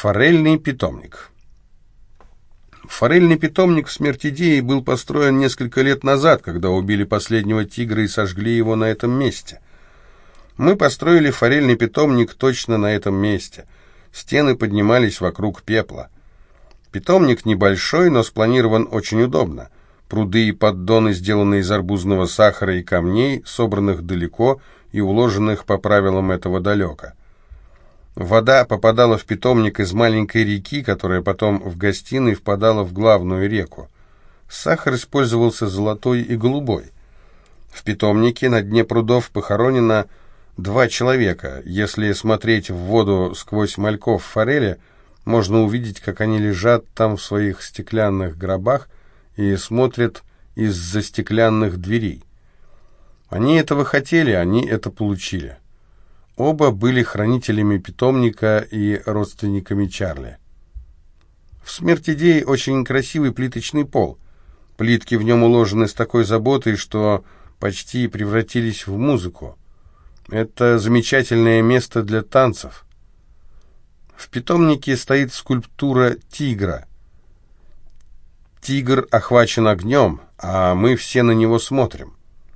Форельный питомник. Форельный питомник в Смертидеи был построен несколько лет назад, когда убили последнего тигра и сожгли его на этом месте. Мы построили форельный питомник точно на этом месте. Стены поднимались вокруг пепла. Питомник небольшой, но спланирован очень удобно. Пруды и поддоны сделаны из арбузного сахара и камней, собранных далеко и уложенных по правилам этого далека. Вода попадала в питомник из маленькой реки, которая потом в гостиной впадала в главную реку. Сахар использовался золотой и голубой. В питомнике на дне прудов похоронено два человека. Если смотреть в воду сквозь мальков форели, можно увидеть, как они лежат там в своих стеклянных гробах и смотрят из-за стеклянных дверей. Они этого хотели, они это получили. Оба были хранителями питомника и родственниками Чарли. В смертидее очень красивый плиточный пол. Плитки в нем уложены с такой заботой, что почти превратились в музыку. Это замечательное место для танцев. В питомнике стоит скульптура тигра. Тигр охвачен огнем, а мы все на него смотрим.